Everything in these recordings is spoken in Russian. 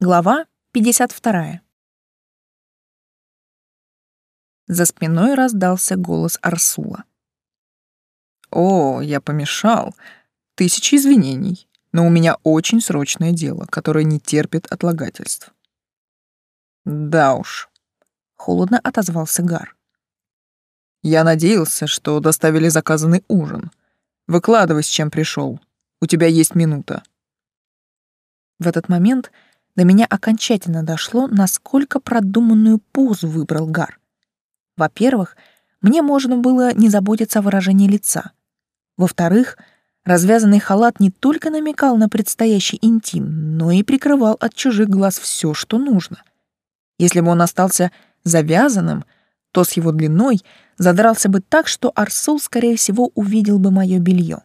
Глава 52. За спиной раздался голос Арсула. «О, я помешал. Тысячи извинений, но у меня очень срочное дело, которое не терпит отлагательств». «Да уж», — холодно отозвался Гар. «Я надеялся, что доставили заказанный ужин. Выкладывай, с чем пришел. У тебя есть минута». В этот момент — до меня окончательно дошло, насколько продуманную позу выбрал Гар. Во-первых, мне можно было не заботиться о выражении лица. Во-вторых, развязанный халат не только намекал на предстоящий интим, но и прикрывал от чужих глаз все, что нужно. Если бы он остался завязанным, то с его длиной задрался бы так, что Арсул, скорее всего, увидел бы мое белье.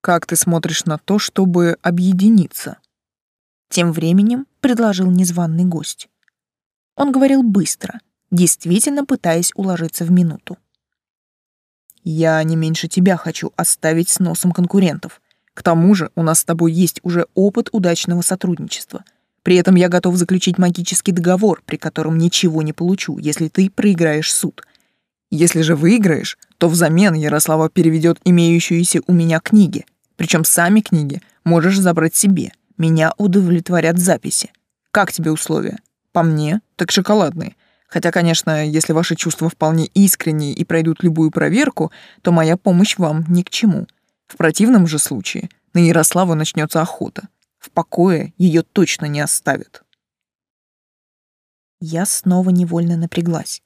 «Как ты смотришь на то, чтобы объединиться?» Тем временем предложил незваный гость. Он говорил быстро, действительно пытаясь уложиться в минуту. «Я не меньше тебя хочу оставить с носом конкурентов. К тому же у нас с тобой есть уже опыт удачного сотрудничества. При этом я готов заключить магический договор, при котором ничего не получу, если ты проиграешь суд. Если же выиграешь, то взамен Ярослава переведет имеющиеся у меня книги, причем сами книги можешь забрать себе. Меня удовлетворят записи. Как тебе условия? По мне, так шоколадные. Хотя, конечно, если ваши чувства вполне искренние и пройдут любую проверку, то моя помощь вам ни к чему. В противном же случае на Ярославу начнется охота. В покое ее точно не оставят. Я снова невольно напряглась.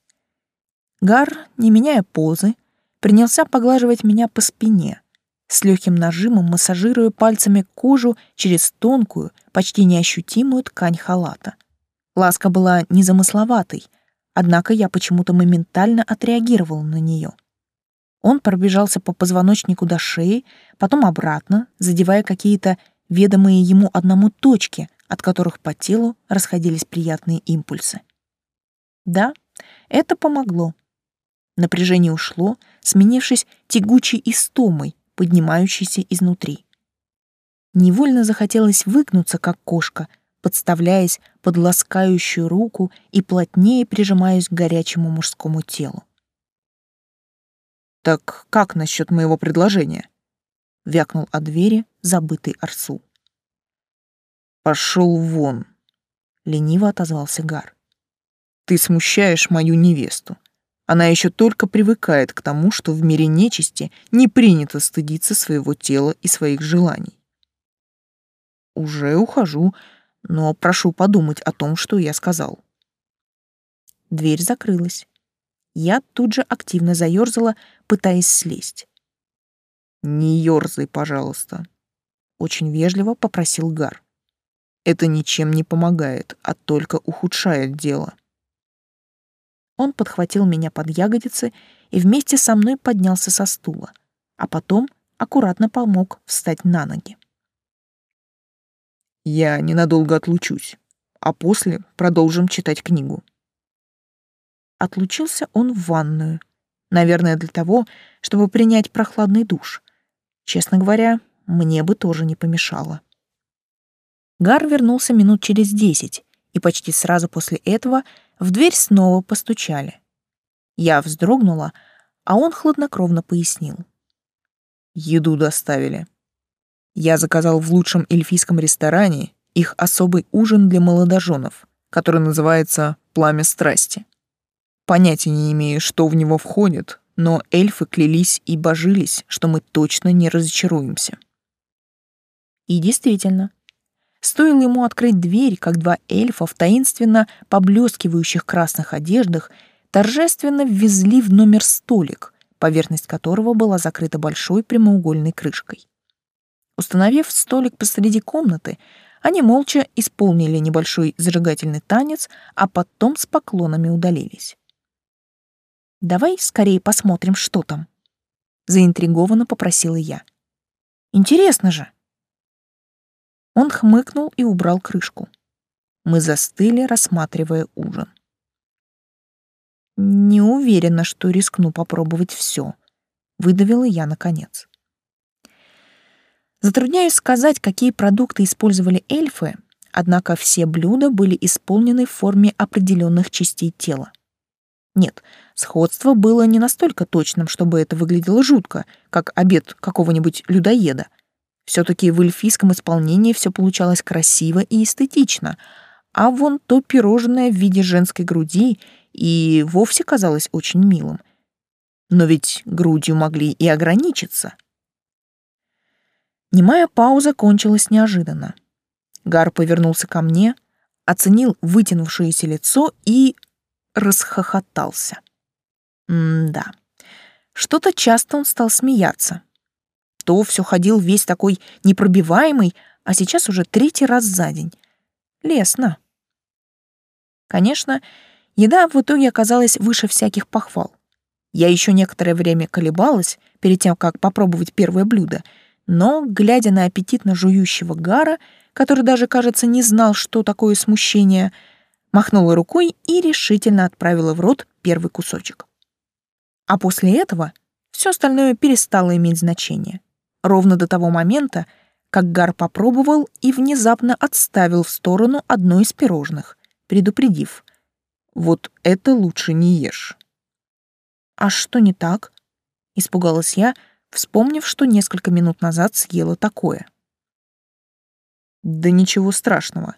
Гар, не меняя позы, принялся поглаживать меня по спине, с легким нажимом массажируя пальцами кожу через тонкую, почти неощутимую ткань халата. Ласка была незамысловатой, однако я почему-то моментально отреагировал на нее. Он пробежался по позвоночнику до шеи, потом обратно, задевая какие-то ведомые ему одному точки, от которых по телу расходились приятные импульсы. Да, это помогло. Напряжение ушло, сменившись тягучей истомой, поднимающейся изнутри. Невольно захотелось выгнуться, как кошка, подставляясь под ласкающую руку и плотнее прижимаясь к горячему мужскому телу. «Так как насчет моего предложения?» — вякнул от двери забытый Арсу. «Пошел вон!» — лениво отозвался Гар. «Ты смущаешь мою невесту. Она еще только привыкает к тому, что в мире нечисти не принято стыдиться своего тела и своих желаний. Уже ухожу, но прошу подумать о том, что я сказал. Дверь закрылась. Я тут же активно заёрзала, пытаясь слезть. «Не ёрзай, пожалуйста», — очень вежливо попросил Гар. «Это ничем не помогает, а только ухудшает дело». Он подхватил меня под ягодицы и вместе со мной поднялся со стула, а потом аккуратно помог встать на ноги. «Я ненадолго отлучусь, а после продолжим читать книгу». Отлучился он в ванную, наверное, для того, чтобы принять прохладный душ. Честно говоря, мне бы тоже не помешало. Гар вернулся минут через десять, и почти сразу после этого в дверь снова постучали. Я вздрогнула, а он хладнокровно пояснил. Еду доставили. Я заказал в лучшем эльфийском ресторане их особый ужин для молодоженов, который называется «Пламя страсти». Понятия не имею, что в него входит, но эльфы клялись и божились, что мы точно не разочаруемся. И действительно, Стоило ему открыть дверь, как два эльфа в таинственно поблескивающих красных одеждах торжественно ввезли в номер столик, поверхность которого была закрыта большой прямоугольной крышкой. Установив столик посреди комнаты, они молча исполнили небольшой зажигательный танец, а потом с поклонами удалились. «Давай скорее посмотрим, что там», — заинтригованно попросила я. «Интересно же!» Он хмыкнул и убрал крышку. Мы застыли, рассматривая ужин. Не уверена, что рискну попробовать все, выдавила я наконец. Затрудняюсь сказать, какие продукты использовали эльфы, однако все блюда были исполнены в форме определенных частей тела. Нет, сходство было не настолько точным, чтобы это выглядело жутко, как обед какого-нибудь людоеда. Все таки в эльфийском исполнении все получалось красиво и эстетично, а вон то пирожное в виде женской груди и вовсе казалось очень милым. Но ведь грудью могли и ограничиться. Немая пауза кончилась неожиданно. Гар повернулся ко мне, оценил вытянувшееся лицо и расхохотался. М-да. Что-то часто он стал смеяться. То все ходил весь такой непробиваемый, а сейчас уже третий раз за день. Лесно. Конечно, еда в итоге оказалась выше всяких похвал. Я еще некоторое время колебалась перед тем, как попробовать первое блюдо, но, глядя на аппетитно жующего Гара, который даже, кажется, не знал, что такое смущение, махнула рукой и решительно отправила в рот первый кусочек. А после этого все остальное перестало иметь значение. Ровно до того момента, как Гар попробовал и внезапно отставил в сторону одно из пирожных, предупредив. «Вот это лучше не ешь». «А что не так?» — испугалась я, вспомнив, что несколько минут назад съела такое. Да ничего страшного.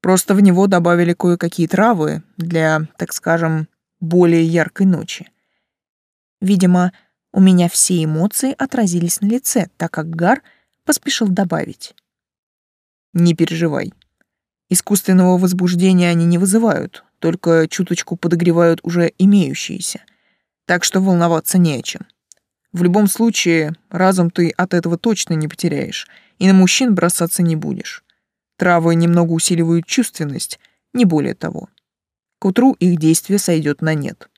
Просто в него добавили кое-какие травы для, так скажем, более яркой ночи. Видимо, у меня все эмоции отразились на лице, так как Гар поспешил добавить. Не переживай. Искусственного возбуждения они не вызывают, только чуточку подогревают уже имеющиеся. Так что волноваться не о чем. В любом случае, разум ты от этого точно не потеряешь — и на мужчин бросаться не будешь. Травы немного усиливают чувственность, не более того. К утру их действие сойдет на нет.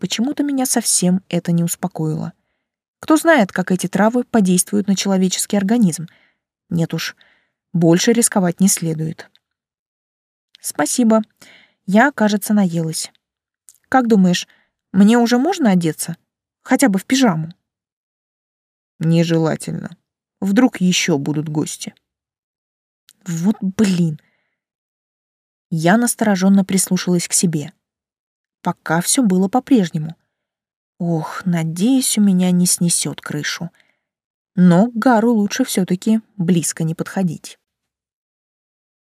Почему-то меня совсем это не успокоило. Кто знает, как эти травы подействуют на человеческий организм. Нет уж, больше рисковать не следует. Спасибо. Я, кажется, наелась. Как думаешь, мне уже можно одеться? Хотя бы в пижаму? Нежелательно. Вдруг еще будут гости. Вот блин. Я настороженно прислушалась к себе. Пока все было по-прежнему. Ох, надеюсь, у меня не снесет крышу. Но к Гару лучше все-таки близко не подходить.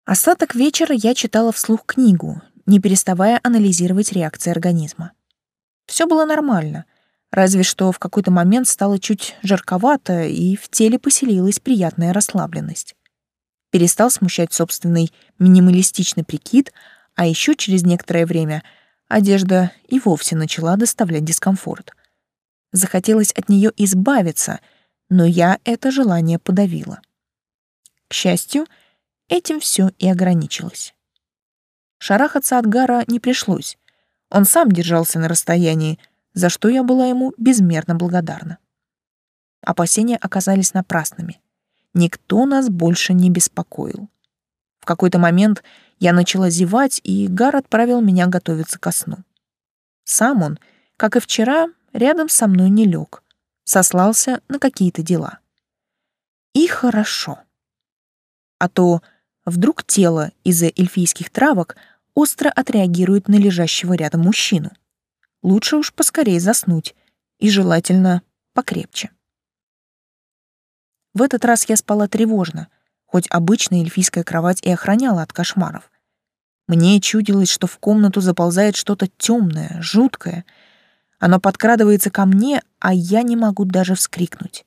Остаток вечера я читала вслух книгу, не переставая анализировать реакции организма. Все было нормально — Разве что в какой-то момент стало чуть жарковато, и в теле поселилась приятная расслабленность. Перестал смущать собственный минималистичный прикид, а еще через некоторое время одежда и вовсе начала доставлять дискомфорт. Захотелось от нее избавиться, но я это желание подавила. К счастью, этим все и ограничилось. Шарахаться от Гара не пришлось. Он сам держался на расстоянии, за что я была ему безмерно благодарна. Опасения оказались напрасными. Никто нас больше не беспокоил. В какой-то момент я начала зевать, и Гар отправил меня готовиться ко сну. Сам он, как и вчера, рядом со мной не лег, сослался на какие-то дела. И хорошо. А то вдруг тело из-за эльфийских травок остро отреагирует на лежащего рядом мужчину лучше уж поскорее заснуть, и желательно покрепче. В этот раз я спала тревожно, хоть обычная эльфийская кровать и охраняла от кошмаров. Мне чудилось, что в комнату заползает что-то темное, жуткое. Оно подкрадывается ко мне, а я не могу даже вскрикнуть.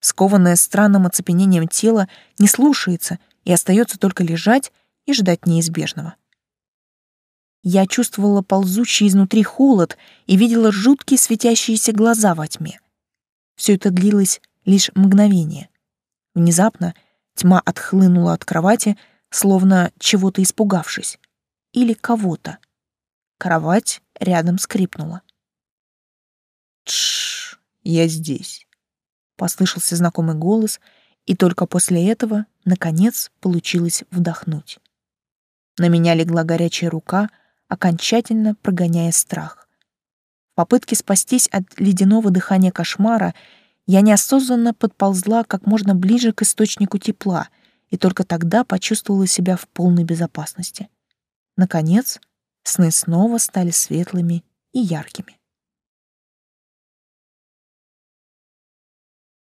Скованное странным оцепенением тело не слушается и остается только лежать и ждать неизбежного. Я чувствовала ползущий изнутри холод и видела жуткие светящиеся глаза во тьме. Все это длилось лишь мгновение. Внезапно тьма отхлынула от кровати, словно чего-то испугавшись. Или кого-то. Кровать рядом скрипнула. «Тш, я здесь», — послышался знакомый голос, и только после этого, наконец, получилось вдохнуть. На меня легла горячая рука — окончательно прогоняя страх. В попытке спастись от ледяного дыхания кошмара я неосознанно подползла как можно ближе к источнику тепла и только тогда почувствовала себя в полной безопасности. Наконец, сны снова стали светлыми и яркими.